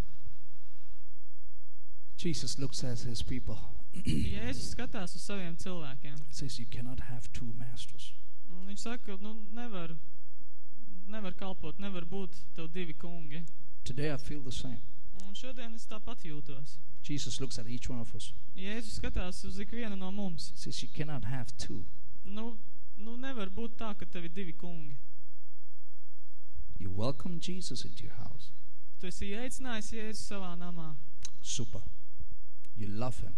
Jesus looks at his people. Jēzus skatās uz saviem cilvēkiem. says you cannot have two masters. Un viņš saka, nu nevar, nevar kalpot, nevar būt tev divi kungi. Today I feel the same. Un šodien es tāpat jūtos. Jesus looks at each one of us. Jēzus skatās uz ikvienu no mums. says you cannot have two. Nu, nu nevar būt tā, ka tev ir divi kungi. You welcome Jesus into your house. Tu esi ieaicinājis Jēzu savā namā. Super. You love him.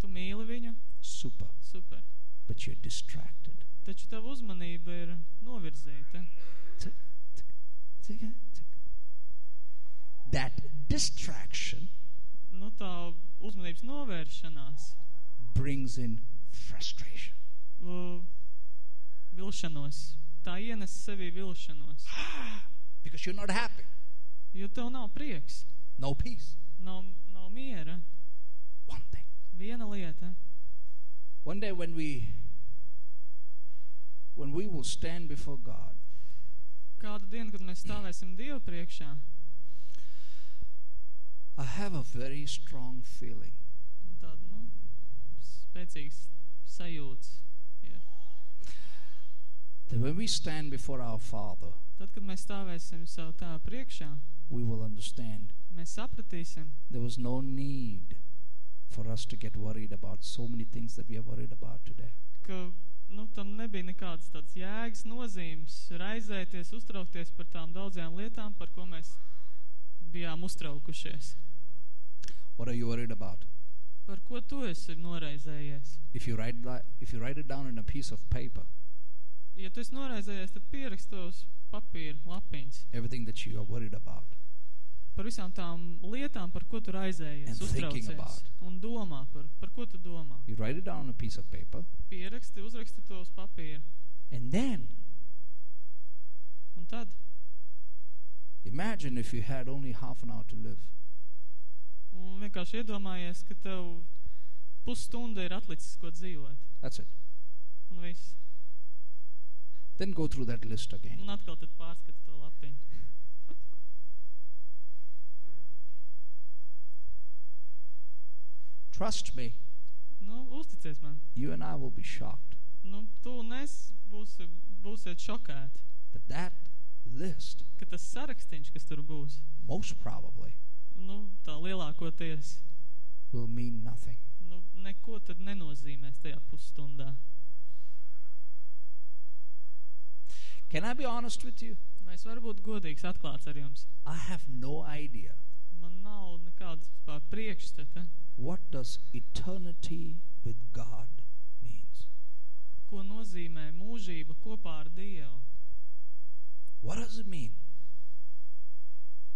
Tu mīli viņu. Super. Super. But you're distracted. Taču tava uzmanība ir novirzīta. That distraction Nu, tā uzmanības novēršanās, brings in frustration. uh, vilšanos. Tā ienes sevī vilšanos. Because you're not happy. Jo tev nav prieks, No peace. nav, nav miera. One thing. Viena lieta. One day when we when we will stand before God, Kādu dienu, kad mēs stāvēsim Dievu priekšā, I have a very strong feeling tāda, nu, spēcīgs sajūts ir. that when we stand before our Father, Tad, kad mēs stāvēsim savu tā priekšā, we will understand mēs sapratīsim, there was no need for us to get worried about so many things that we are worried about today. ka nu, tam nebija nekādas tādas jēgas nozīmes, raizēties, uztraukties par tām daudzajām lietām, par ko mēs bijām uztraukušies. What are you worried about? Par ko tu esi noraizējies? If you write if you write it down on a piece of paper, Ja tu esi noraizējies, tad pierakst to uz papīra lapiņas everything that you are worried about, par visām tām lietām, par ko tu raizējies, And thinking uztraucies about. un domā par, par ko tu domā. you write it down on a piece of paper, Pieraksti, uzraksti to uz papīra. and then Un tad imagine if you had only half an hour to live. un vienkārši iedomājies, ka tev pusstunda ir atlicis, ko dzīvot. That's it. Un viss. Then go through that list again. Un atkal tad pārskati to lapiņu. Trust me, Nu, uzticies man. you and I will be shocked Nu, tu un es būsi, būsiet šokēti, that that list, ka tas sarakstīns, kas tur būs, most probably, nu, tā lielākoties, will mean nothing. nu, neko tad nenozīmēs tajā pusstundā. Can I be honest with you? Vai es varu būt godīgs atklāts ar jums? I have no idea Man nav nekādas vispār priekšstata, what does eternity with God means. ko nozīmē mūžība kopā ar Dievu. What does it mean?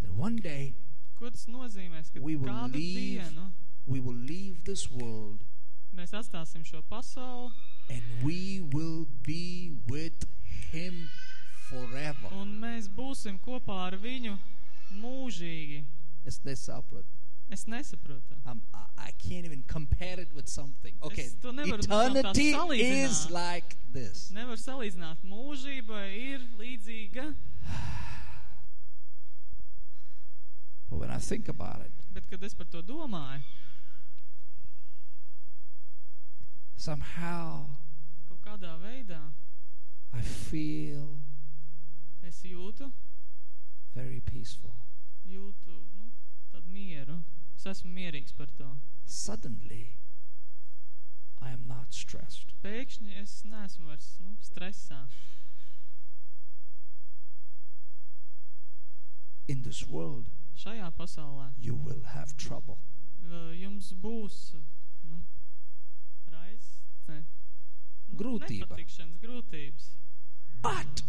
That one day Ko tas nozīmēs, ka We will kādu leave- dienu we will leave this world mēs atstāsim šo pasauli and we will be with Him forever. un mēs būsim kopā ar viņu mūžīgi. Es nesaprotu. Es nesaprotu. Um, I, I can't even compare it with something. Okay, Es to nevaru no tā eternity salīdzināt. is like this. Nevar salīdzināt. Mūžība ir līdzīga, But when I think about it, bet kad es par to domāju, somehow kaut kādā veidā I feel es jūtu, very peaceful. jūtu, nu, tādu mieru. Es esmu mierīgs par to. Suddenly, I am not stressed. Pēkšņi es neesmu vairs, nu, stresā. In this world, Šajā pasaulē you will have trouble. uh, jums būs, nu, raiz, ne, nu, Grūtība. nepatikšanas, grūtības. But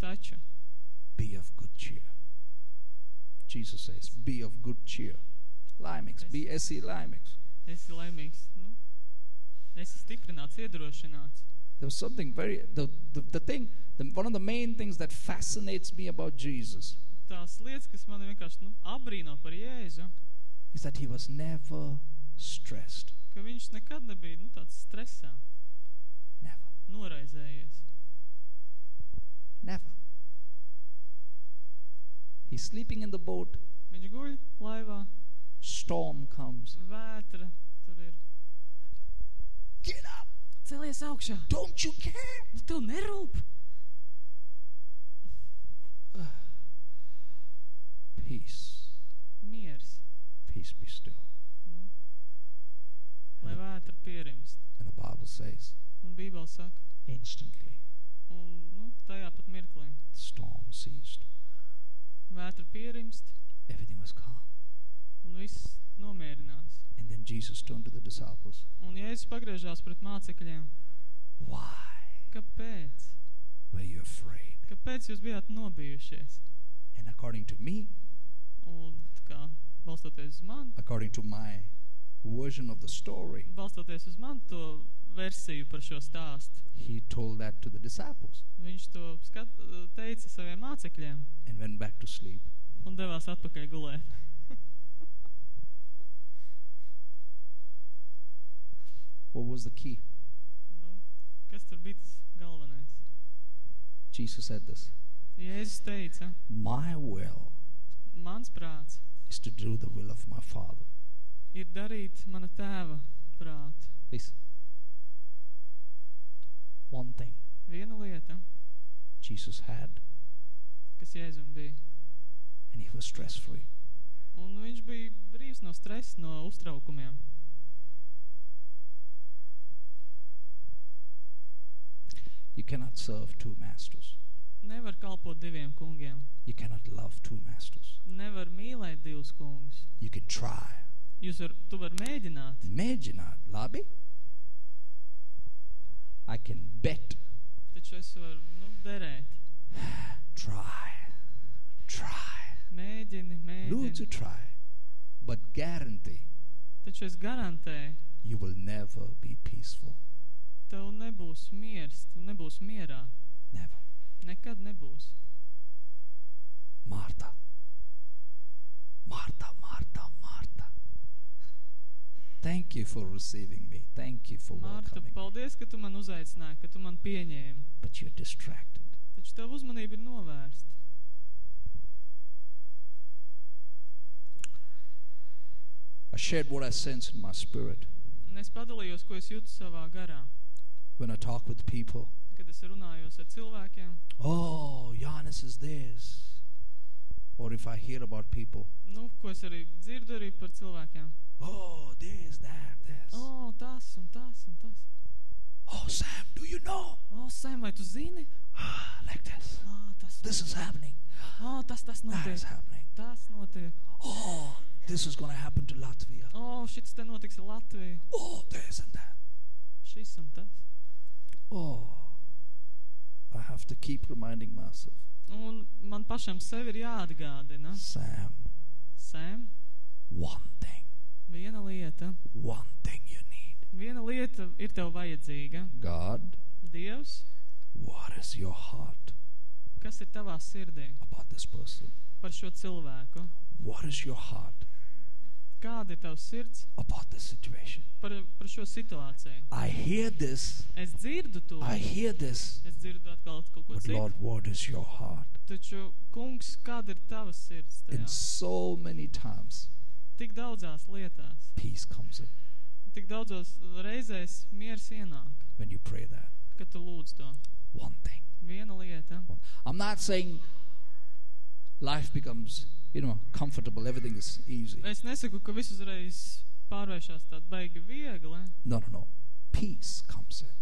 Taču be of good cheer. Jesus says, be of good cheer. Laimīgs, Es- be esi laimīgs. esi laimīgs, nu, esi stiprināts, iedrošināts. there was something very the, the, the thing the, one of the main things that fascinates me about jesus Tās lietas, kas man vienkārši nu, abrīno par Jēzu, is that he was never stressed ka viņš nekad nebija nu, tāds stresā, never noraizējies. never he's sleeping in the boat. Viņš guļ laivā, storm comes. Vētra tur ir. get up! Celies augšā, don't you care? Nu tev nerūp. peace. Miers, peace be still. Nu, lai vētra pierimst. and the bible says Un Bībele saka, instantly un nu, tajā pat mirklī. the storm ceased pierimst everything was calm un viss nomierinās. and then jesus turned to the disciples Un Jēzus pagriežās pret mācekļiem. why Kāpēc? were you afraid Kāpēc jūs bijāt nobijušies? and according to me Un kā balstoties uz mani, according to my version of the story balstoties uz manu to versiju par šo stāstu, he told that to the disciples viņš to skat, teica saviem mācekļiem and went back to sleep un devās atpakaļ gulēt. what was the key Nu, kas tur bija tas galvenais? jesus said this Jēzus teica, my will mans prāts is to do the will of my father ir darīt mana tēva prātu. Listen. One thing Viena lieta, jesus had kas Jēzum bija. and he was stress free Un viņš bija brīvs no stresa, no uztraukumiem. you cannot serve two masters Nevar kalpot diviem kungiem. you cannot love two masters Nevar mīlēt divus kungus. you can try Jūs var, tu var mēģināt. mēģināt labi i can bet. Varu, nu, derēt. try. Try. Mēģini, lūdzu mēģini. try. But guarantee. Taču es garantēju, you will never be peaceful. Tev nebūs miers, tu nebūs mierā. never. Nekad nebūs. martha martha martha martha thank you for receiving me thank you for Mārta, welcoming me paldies, ka tu man uzaicināji, ka tu man pieņēmi. but you're distracted Taču tev uzmanība ir novērsta. i shared what i sense in my spirit Un es padalījos, ko es jūtu savā garā. when i talk with people Kad es runājos ar cilvēkiem, oh Giannis is this or if i hear about people nu, ko es arī dzirdu arī par cilvēkiem. Oh this that this O, oh, tas un tas un tas. oh sam do you know O, oh, Sam, vai tu zini? like this O, oh, tas, this is happening o, oh, tas, tas that notiek. is happening Tas notiek. oh this is going to happen to latvia O, oh, šits te notiks ar Latviju. oh this and that Šis un tas. oh i have to keep reminding myself Un man pašam sev ir jāatgādina. sam Sam, one thing viena lieta. one thing you need Viena lieta ir tev vajadzīga. god Dievs, what is your heart kas ir tavā sirdī about this person par šo cilvēku? what is your heart Kāda ir tavs sirds about the situation par, par šo situāciju? i hear this Es dzirdu to. i hear this Es dzirdu atkal kaut ko but citu. lord what is your heart Taču, kungs, kāda ir tava sirds tajā? in so many times Tik daudzās lietās, peace comes in. Tik daudzos reizēs miers ienāk, when you pray that. Kad tu lūdz to. one thing. Viena lieta. One- i'm not saying life becomes you know comfortable. Everything is easy. Es nesaku, ka viss uzreiz pārvēršās tāda baigi viegli. no no no. Peace comes in.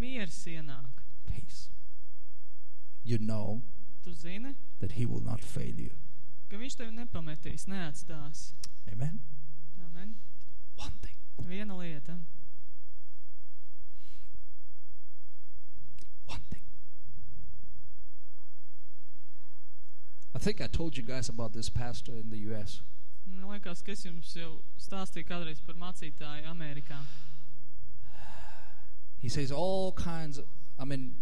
Miers ienāk. peace. You know Tu zini, that he will not fail you. Ka viņš tevi nepametīs, neatstās. Amen Amen. one thing Viena lieta. one thing i think i told you guys about this pastor in the us Man liekas, ka es jums jau stāstīju kādreiz par mācītāju Amerikā. He says all kinds of, I mean,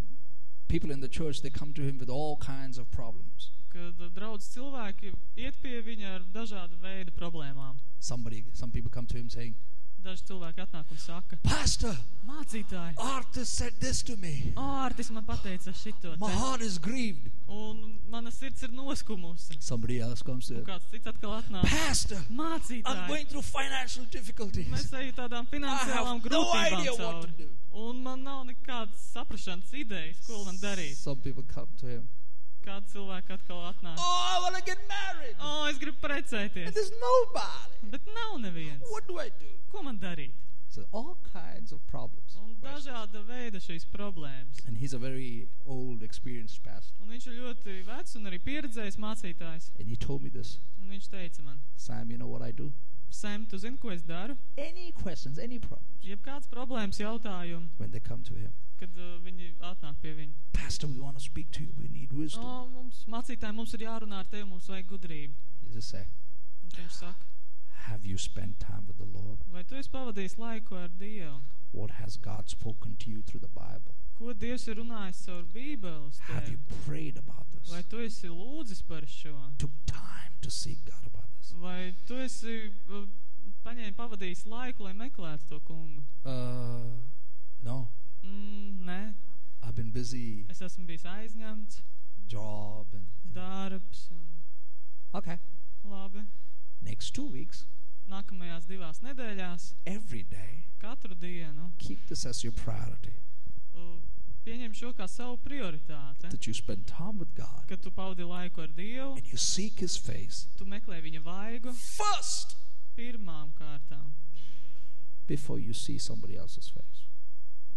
people in the church, they come to him with all kinds of problems. Kad draudz cilvēki iet pie viņa ar dažādu veidu problēmām. Somebody, some people come to him saying, Daži cilvēki atnāk un saka, Pastor, mācītāji, Artis said this to me. ārtis man pateica šito My heart is grieved. un mana sirds ir noskumusi. Somebody else comes to him. kāds cits atkal atnāk, Pastor, I'm mācītāji, going through financial difficulties. mēs eju tādām finansiālām I have no grūtībām idea what to cauri. do. Un man nav nekādas saprašanas idejas, ko man darīt. Some people come to him. Kāda cilvēka atkal atnāk. Oh, I want to get married. O, es gribu And precēties, there's nobody. bet nav neviens. What do I do? Ko man darīt? So all kinds of problems. Un dažāda veida šīs problēmas. And he's a very old, experienced pastor. Un viņš ir ļoti vecs un arī pieredzējis mācītājs. And he told me this. Un viņš teica man, Sam, you know what I do? Sam, tu zini, ko es daru? Any questions, any problems, Jebkāds problēmas jautājumi, when they come to him. Kad uh, viņi atnāk pie viņa. Pastor, we want to speak to you. We need wisdom. O, mums, mācītāji, mums ir jārunā ar tevi, mums vajag gudrību. He just say, Un viņš saka, have you spent time with the Lord? vai tu esi pavadījis laiku ar Dievu? What has God spoken to you through the Bible? Ko Dievs ir runājis caur Bībeles Have tevi? you prayed about this? Vai tu esi lūdzis par šo? Took time to seek God about this? Vai tu esi uh, paņēmi pavadījis laiku, lai meklētu to kungu? Uh, no. Mm, nē, I've been busy, es esmu bijis aizņemts, job and darbs. Un, okay. labi, Next two weeks, nākamajās divās nedēļās, every day, katru dienu, keep this as your priority. uh, pieņem šo kā savu prioritāti. That you spend time with God Kad tu paudi laiku ar Dievu, and you seek His face tu meklē viņa vaigu first pirmām kārtām. before you see somebody else's face.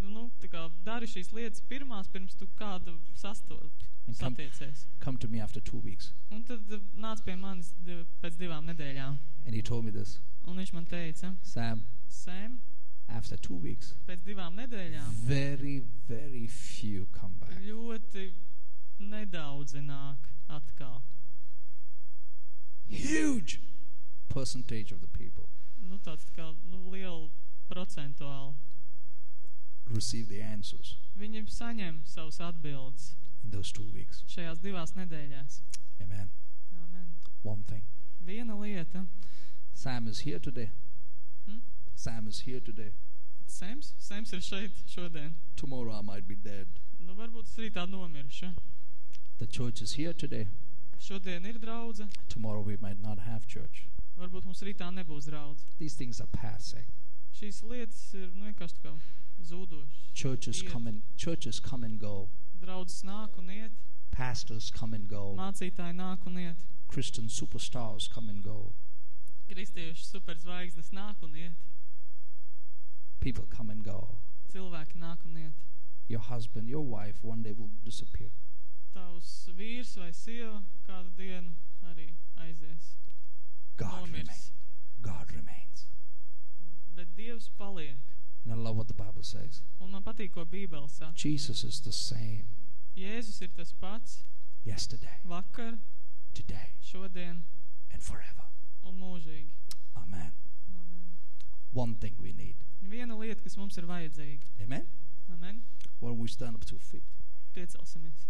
Nu, tā kā dari šīs lietas pirmās, pirms tu kādu sastopi, And come, satiecies. come to me after two weeks. Un tad uh, nāc pie manis div, pēc divām nedēļām. And he told me this Un viņš man teica, Sam, Sam, after two weeks, pēc divām nedēļām very, very few come back. ļoti nedaudzi nāk atkal. Huge percentage of the people Nu, tāds tā kā nu, liela procentuāli. Receive the answers Viņi saņem savus atbildes in those two weeks. šajās divās nedēļās. Amen. Amen. One thing Viena lieta. Sam is here today. Hmm? Sam is here today. Sems, Sems ir šeit šodien. Tomorrow I might be dead. Nu, varbūt es rītā nomiršu. The church is here today. Šodien ir draudze, Tomorrow we might not have church. varbūt mums rītā nebūs draudze. These things are passing. Šīs lietas ir nu, vienkārši tā kā zūdošas. Churches Iet. come and churches come and go. Draudzes nāk un iet, Pastors come and go. mācītāji nāk un iet, Christian superstars come and go. kristiešu superzvaigznes nāk un iet, People come and go. cilvēki nāk un iet. Your husband, your wife one day will disappear. Tavs vīrs vai sieva kādu dienu arī aizies. God Nomirs. remains. God remains. Bet Dievs paliek. And I love what the Bible says. Un man patīk, ko Bībele saka. Jesus is the same Jēzus ir tas pats yesterday, vakar, today, šodien and forever. un mūžīgi. Amen. Amen. One thing we need. Viena lieta, kas mums ir vajadzīga. Amen. Amen. Why don't we stand up to our feet? Piecelsimies.